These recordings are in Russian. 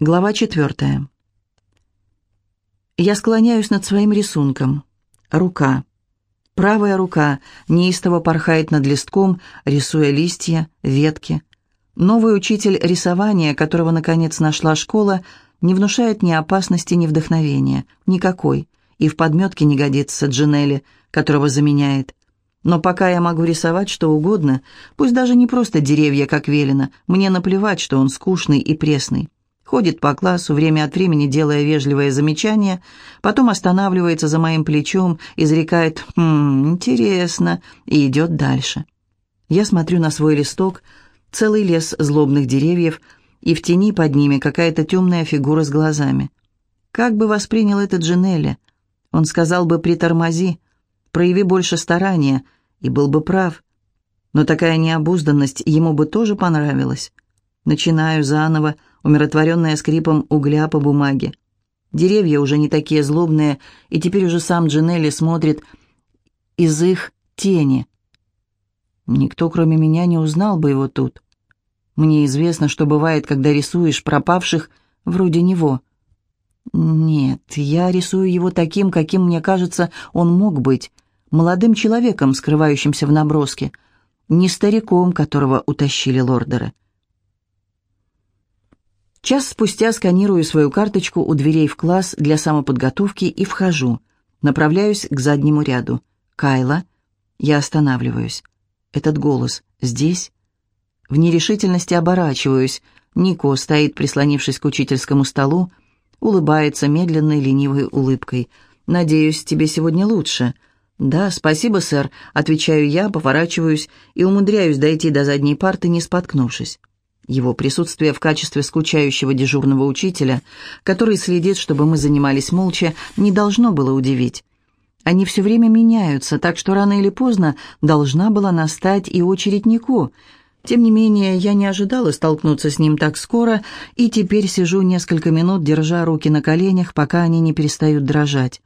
Глава четвертая. Я склоняюсь над своим рисунком. Рука. Правая рука неистово порхает над листком, рисуя листья, ветки. Новый учитель рисования, которого, наконец, нашла школа, не внушает ни опасности, ни вдохновения. Никакой. И в подметке не годится Джинелли, которого заменяет. Но пока я могу рисовать что угодно, пусть даже не просто деревья, как велено, мне наплевать, что он скучный и пресный ходит по классу, время от времени делая вежливые замечания, потом останавливается за моим плечом, изрекает «Хм, интересно» и идет дальше. Я смотрю на свой листок, целый лес злобных деревьев, и в тени под ними какая-то темная фигура с глазами. Как бы воспринял это Джинелли? Он сказал бы «притормози», «прояви больше старания», и был бы прав. Но такая необузданность ему бы тоже понравилась. Начинаю заново, умиротворенная скрипом угля по бумаге. Деревья уже не такие злобные, и теперь уже сам Джинелли смотрит из их тени. Никто, кроме меня, не узнал бы его тут. Мне известно, что бывает, когда рисуешь пропавших вроде него. Нет, я рисую его таким, каким, мне кажется, он мог быть. Молодым человеком, скрывающимся в наброске. Не стариком, которого утащили лордеры. Час спустя сканирую свою карточку у дверей в класс для самоподготовки и вхожу. Направляюсь к заднему ряду. «Кайла». Я останавливаюсь. Этот голос здесь? В нерешительности оборачиваюсь. Нико стоит, прислонившись к учительскому столу, улыбается медленной ленивой улыбкой. «Надеюсь, тебе сегодня лучше». «Да, спасибо, сэр», — отвечаю я, поворачиваюсь и умудряюсь дойти до задней парты, не споткнувшись. Его присутствие в качестве скучающего дежурного учителя, который следит, чтобы мы занимались молча, не должно было удивить. Они все время меняются, так что рано или поздно должна была настать и очередь Нико. Тем не менее, я не ожидала столкнуться с ним так скоро, и теперь сижу несколько минут, держа руки на коленях, пока они не перестают дрожать.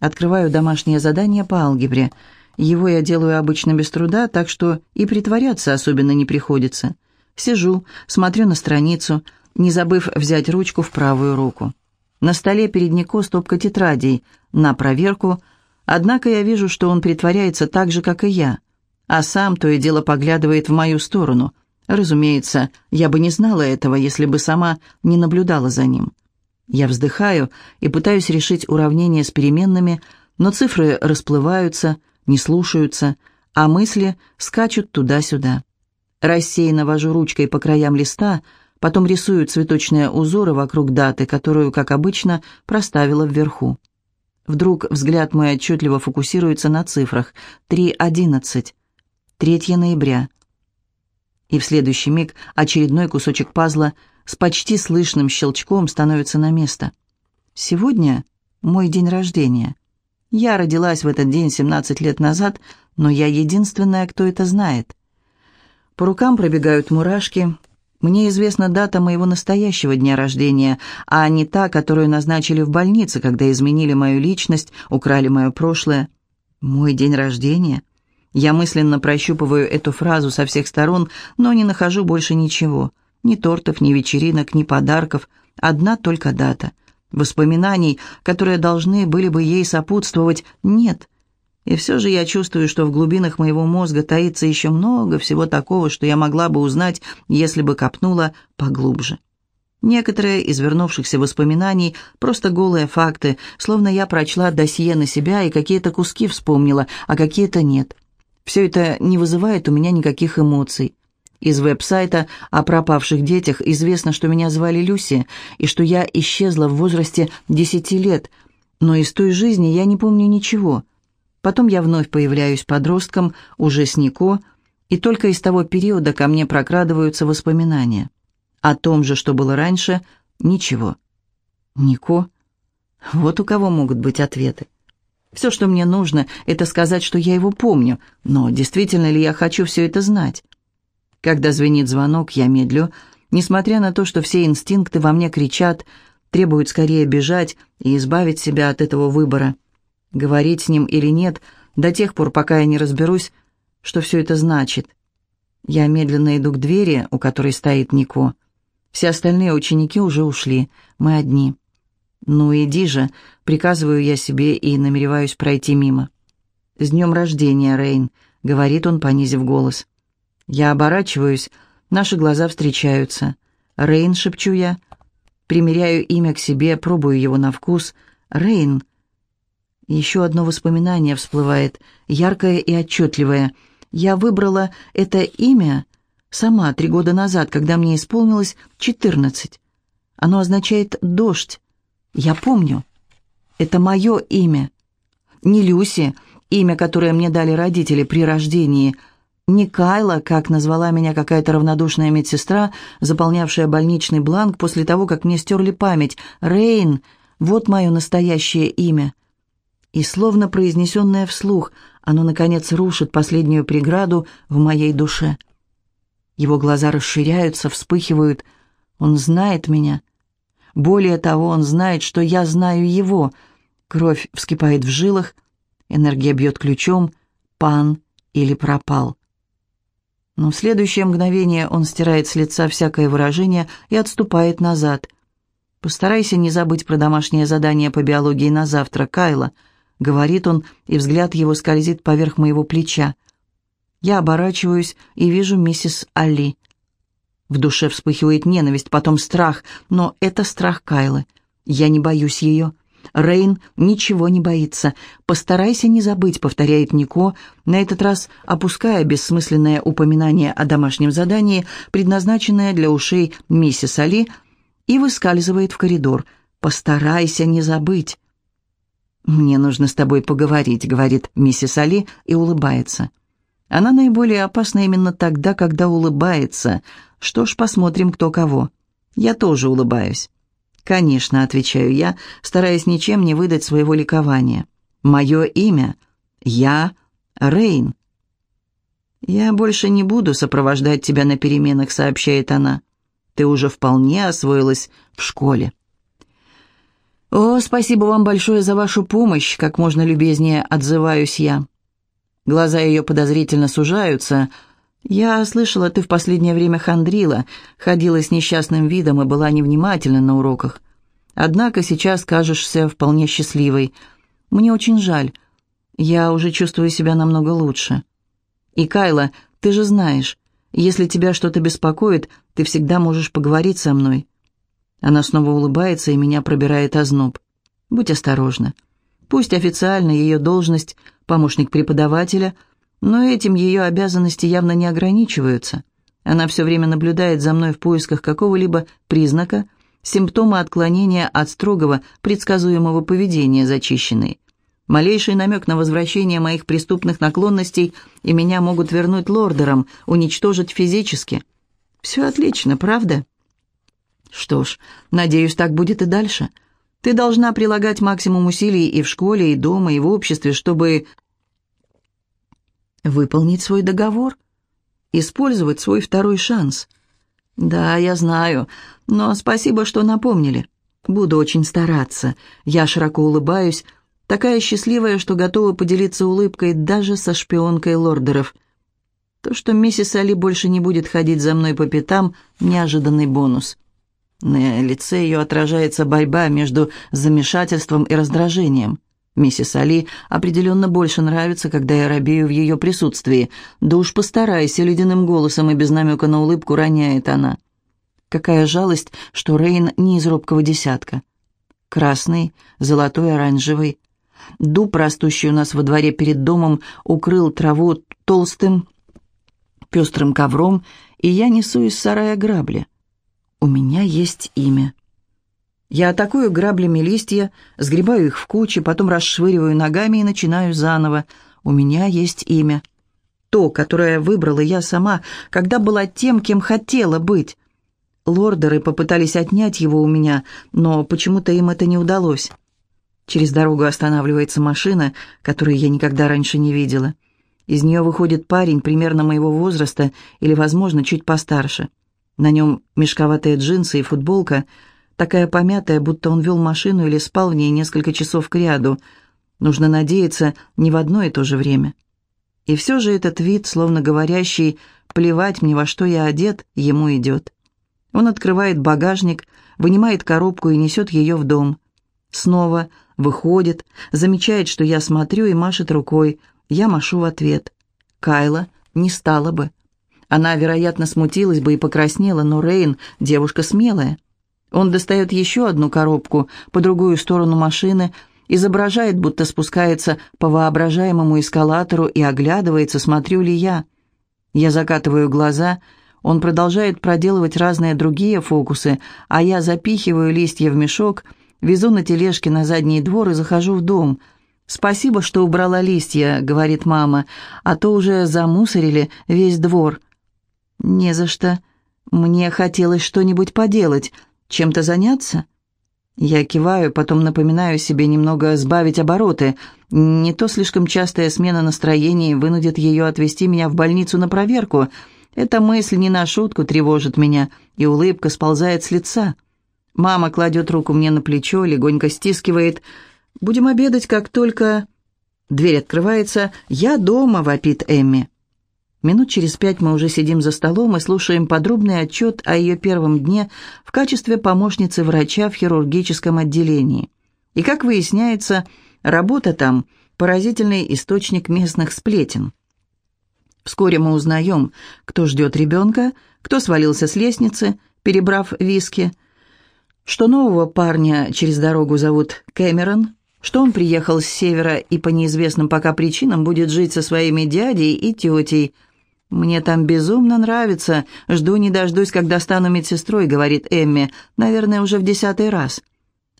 Открываю домашнее задание по алгебре. Его я делаю обычно без труда, так что и притворяться особенно не приходится. Сижу, смотрю на страницу, не забыв взять ручку в правую руку. На столе перед Нико стопка тетрадей на проверку, однако я вижу, что он притворяется так же, как и я, а сам то и дело поглядывает в мою сторону. Разумеется, я бы не знала этого, если бы сама не наблюдала за ним. Я вздыхаю и пытаюсь решить уравнение с переменными, но цифры расплываются, не слушаются, а мысли скачут туда-сюда. Рассеянно вожу ручкой по краям листа, потом рисую цветочные узоры вокруг даты, которую, как обычно, проставила вверху. Вдруг взгляд мой отчетливо фокусируется на цифрах. 3.11. 3 ноября. И в следующий миг очередной кусочек пазла с почти слышным щелчком становится на место. Сегодня мой день рождения. Я родилась в этот день 17 лет назад, но я единственная, кто это знает. По рукам пробегают мурашки. Мне известна дата моего настоящего дня рождения, а не та, которую назначили в больнице, когда изменили мою личность, украли мое прошлое. Мой день рождения? Я мысленно прощупываю эту фразу со всех сторон, но не нахожу больше ничего. Ни тортов, ни вечеринок, ни подарков. Одна только дата. Воспоминаний, которые должны были бы ей сопутствовать, нет. И все же я чувствую, что в глубинах моего мозга таится еще много всего такого, что я могла бы узнать, если бы копнула поглубже. Некоторые из вернувшихся воспоминаний – просто голые факты, словно я прочла досье на себя и какие-то куски вспомнила, а какие-то нет. Все это не вызывает у меня никаких эмоций. Из веб-сайта о пропавших детях известно, что меня звали Люси, и что я исчезла в возрасте десяти лет, но из той жизни я не помню ничего – Потом я вновь появляюсь подростком, уже с Нико, и только из того периода ко мне прокрадываются воспоминания. О том же, что было раньше, ничего. Нико? Вот у кого могут быть ответы. Все, что мне нужно, это сказать, что я его помню, но действительно ли я хочу все это знать? Когда звенит звонок, я медлю, несмотря на то, что все инстинкты во мне кричат, требуют скорее бежать и избавить себя от этого выбора – говорить с ним или нет, до тех пор, пока я не разберусь, что все это значит. Я медленно иду к двери, у которой стоит Нико. Все остальные ученики уже ушли, мы одни. «Ну, иди же», — приказываю я себе и намереваюсь пройти мимо. «С днем рождения, Рейн», — говорит он, понизив голос. Я оборачиваюсь, наши глаза встречаются. «Рейн», — шепчу я, примеряю имя к себе, пробую его на вкус. «Рейн». Еще одно воспоминание всплывает, яркое и отчетливое. Я выбрала это имя сама три года назад, когда мне исполнилось четырнадцать. Оно означает «дождь». Я помню. Это мое имя. Не Люси, имя, которое мне дали родители при рождении. Не Кайла, как назвала меня какая-то равнодушная медсестра, заполнявшая больничный бланк после того, как мне стерли память. Рейн, вот мое настоящее имя. И словно произнесенное вслух, оно, наконец, рушит последнюю преграду в моей душе. Его глаза расширяются, вспыхивают. Он знает меня. Более того, он знает, что я знаю его. Кровь вскипает в жилах, энергия бьет ключом, пан или пропал. Но в следующее мгновение он стирает с лица всякое выражение и отступает назад. «Постарайся не забыть про домашнее задание по биологии на завтра, Кайла», — говорит он, и взгляд его скользит поверх моего плеча. Я оборачиваюсь и вижу миссис Али — в душе вспыхивает ненависть, потом страх, но это страх Кайлы. Я не боюсь ее. Рейн ничего не боится. «Постарайся не забыть», — повторяет Нико, на этот раз опуская бессмысленное упоминание о домашнем задании, предназначенное для ушей миссис Али, и выскальзывает в коридор. «Постарайся не забыть». «Мне нужно с тобой поговорить», — говорит миссис Али и улыбается. Она наиболее опасна именно тогда, когда улыбается — что ж, посмотрим, кто кого. Я тоже улыбаюсь. «Конечно», — отвечаю я, стараясь ничем не выдать своего ликования. «Мое имя. Я Рейн». «Я больше не буду сопровождать тебя на переменах», — сообщает она. «Ты уже вполне освоилась в школе». «О, спасибо вам большое за вашу помощь», — как можно любезнее отзываюсь я. Глаза ее подозрительно сужаются — «Я слышала, ты в последнее время хандрила, ходила с несчастным видом и была невнимательна на уроках. Однако сейчас кажешься вполне счастливой. Мне очень жаль. Я уже чувствую себя намного лучше. И, Кайла, ты же знаешь, если тебя что-то беспокоит, ты всегда можешь поговорить со мной». Она снова улыбается, и меня пробирает озноб. «Будь осторожна. Пусть официально ее должность – помощник преподавателя – но этим ее обязанности явно не ограничиваются. Она все время наблюдает за мной в поисках какого-либо признака, симптома отклонения от строгого, предсказуемого поведения зачищенной. Малейший намек на возвращение моих преступных наклонностей и меня могут вернуть лордерам, уничтожить физически. Все отлично, правда? Что ж, надеюсь, так будет и дальше. Ты должна прилагать максимум усилий и в школе, и дома, и в обществе, чтобы Выполнить свой договор? Использовать свой второй шанс? Да, я знаю, но спасибо, что напомнили. Буду очень стараться. Я широко улыбаюсь, такая счастливая, что готова поделиться улыбкой даже со шпионкой лордеров. То, что миссис Али больше не будет ходить за мной по пятам, неожиданный бонус. На лице ее отражается борьба между замешательством и раздражением. Миссис Али определенно больше нравится, когда я робею в ее присутствии. Да уж постарайся, ледяным голосом и без намека на улыбку роняет она. Какая жалость, что Рейн не из робкого десятка. Красный, золотой, оранжевый. Дуб, растущий у нас во дворе перед домом, укрыл траву толстым, пестрым ковром, и я несу из сарая грабли. У меня есть имя. Я атакую граблями листья, сгребаю их в кучи, потом расшвыриваю ногами и начинаю заново. У меня есть имя. То, которое выбрала я сама, когда была тем, кем хотела быть. Лордеры попытались отнять его у меня, но почему-то им это не удалось. Через дорогу останавливается машина, которую я никогда раньше не видела. Из нее выходит парень примерно моего возраста или, возможно, чуть постарше. На нем мешковатые джинсы и футболка — такая помятая, будто он вел машину или спал в ней несколько часов кряду. Нужно надеяться, не в одно и то же время. И все же этот вид, словно говорящий «плевать мне, во что я одет», ему идет. Он открывает багажник, вынимает коробку и несет ее в дом. Снова выходит, замечает, что я смотрю и машет рукой. Я машу в ответ. Кайла не стала бы. Она, вероятно, смутилась бы и покраснела, но Рейн – девушка смелая. Он достает еще одну коробку по другую сторону машины, изображает, будто спускается по воображаемому эскалатору и оглядывается, смотрю ли я. Я закатываю глаза, он продолжает проделывать разные другие фокусы, а я запихиваю листья в мешок, везу на тележке на задний двор и захожу в дом. «Спасибо, что убрала листья», — говорит мама, «а то уже замусорили весь двор». «Не за что. Мне хотелось что-нибудь поделать, чем-то заняться». Я киваю, потом напоминаю себе немного сбавить обороты. Не то слишком частая смена настроения вынудит ее отвезти меня в больницу на проверку. Эта мысль не на шутку тревожит меня, и улыбка сползает с лица. Мама кладет руку мне на плечо, легонько стискивает. «Будем обедать, как только...» Дверь открывается. «Я дома», — вопит Эмми. Минут через пять мы уже сидим за столом и слушаем подробный отчет о ее первом дне в качестве помощницы врача в хирургическом отделении. И, как выясняется, работа там – поразительный источник местных сплетен. Вскоре мы узнаем, кто ждет ребенка, кто свалился с лестницы, перебрав виски, что нового парня через дорогу зовут Кэмерон, что он приехал с севера и по неизвестным пока причинам будет жить со своими дядей и тетей – «Мне там безумно нравится. Жду не дождусь, когда стану медсестрой», — говорит Эмми, наверное, уже в десятый раз.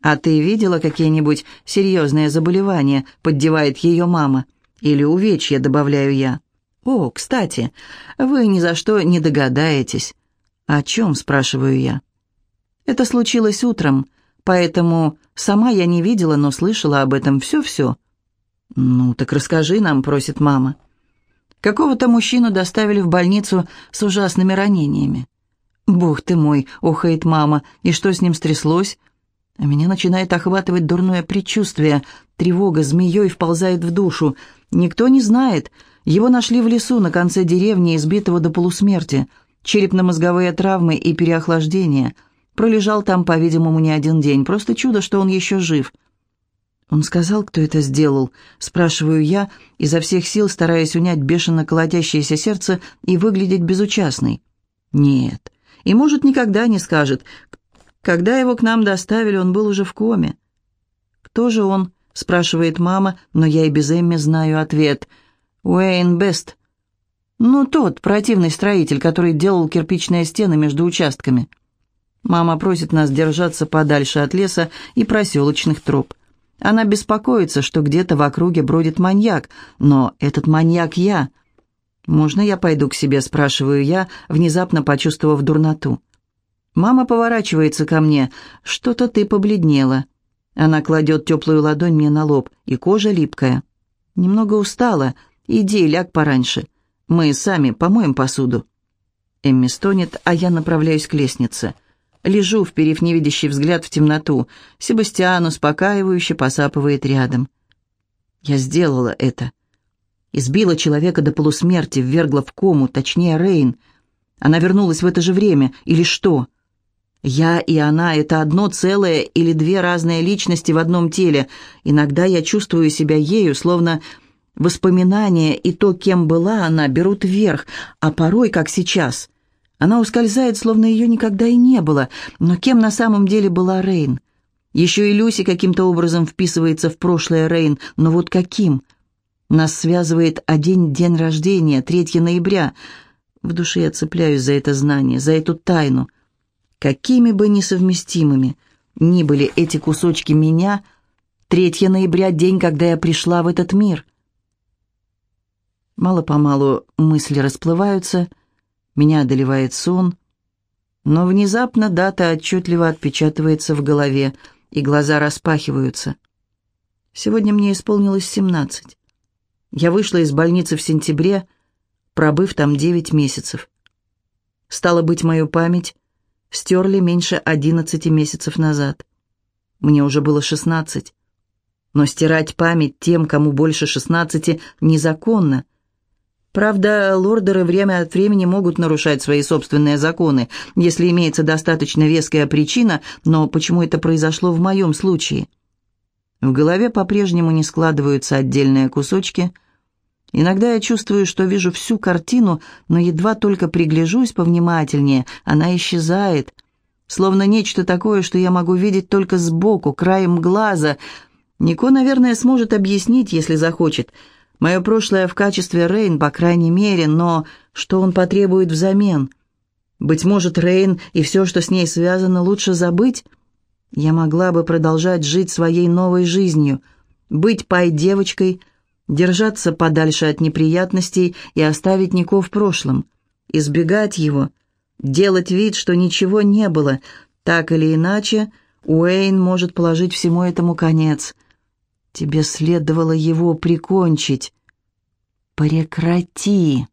«А ты видела какие-нибудь серьезные заболевания?» — поддевает ее мама. «Или увечья», — добавляю я. «О, кстати, вы ни за что не догадаетесь». «О чем?» — спрашиваю я. «Это случилось утром, поэтому сама я не видела, но слышала об этом все-все». «Ну, так расскажи нам», — просит мама. Какого-то мужчину доставили в больницу с ужасными ранениями. «Бог ты мой!» — охает мама. «И что с ним стряслось?» А меня начинает охватывать дурное предчувствие. Тревога змеей вползает в душу. Никто не знает. Его нашли в лесу на конце деревни, избитого до полусмерти. Черепно-мозговые травмы и переохлаждение. Пролежал там, по-видимому, не один день. Просто чудо, что он еще жив. «Он сказал, кто это сделал?» — спрашиваю я, изо всех сил стараясь унять бешено колотящееся сердце и выглядеть безучастной. «Нет, и, может, никогда не скажет. Когда его к нам доставили, он был уже в коме». «Кто же он?» — спрашивает мама, но я и без Эмми знаю ответ. «Уэйн Бест». «Ну, тот противный строитель, который делал кирпичные стены между участками». Мама просит нас держаться подальше от леса и проселочных троп. Она беспокоится, что где-то в округе бродит маньяк, но этот маньяк я. «Можно я пойду к себе?» – спрашиваю я, внезапно почувствовав дурноту. Мама поворачивается ко мне. «Что-то ты побледнела». Она кладет теплую ладонь мне на лоб, и кожа липкая. «Немного устала. Иди, ляг пораньше. Мы сами помоем посуду». Эмми стонет, а я направляюсь к лестнице. Лежу, вперев невидящий взгляд в темноту. Себастьян успокаивающе посапывает рядом. Я сделала это. Избила человека до полусмерти, ввергла в кому, точнее Рейн. Она вернулась в это же время, или что? Я и она — это одно целое или две разные личности в одном теле. Иногда я чувствую себя ею, словно воспоминания и то, кем была она, берут вверх, а порой, как сейчас — она ускользает, словно ее никогда и не было. Но кем на самом деле была Рейн? Еще и Люси каким-то образом вписывается в прошлое Рейн, но вот каким? Нас связывает один день рождения, 3 ноября. В душе я цепляюсь за это знание, за эту тайну. Какими бы несовместимыми ни были эти кусочки меня, 3 ноября — день, когда я пришла в этот мир. Мало-помалу мысли расплываются — меня одолевает сон, но внезапно дата отчетливо отпечатывается в голове, и глаза распахиваются. Сегодня мне исполнилось семнадцать. Я вышла из больницы в сентябре, пробыв там девять месяцев. Стало быть, мою память стерли меньше одиннадцати месяцев назад. Мне уже было шестнадцать. Но стирать память тем, кому больше шестнадцати, незаконно. Правда, лордеры время от времени могут нарушать свои собственные законы, если имеется достаточно веская причина, но почему это произошло в моем случае? В голове по-прежнему не складываются отдельные кусочки. Иногда я чувствую, что вижу всю картину, но едва только пригляжусь повнимательнее, она исчезает. Словно нечто такое, что я могу видеть только сбоку, краем глаза. Нико, наверное, сможет объяснить, если захочет. Мое прошлое в качестве Рейн, по крайней мере, но что он потребует взамен? Быть может, Рейн и все, что с ней связано, лучше забыть? Я могла бы продолжать жить своей новой жизнью, быть пай-девочкой, держаться подальше от неприятностей и оставить Нико в прошлом, избегать его, делать вид, что ничего не было. Так или иначе, Уэйн может положить всему этому конец. Тебе следовало его прикончить. Прекрати.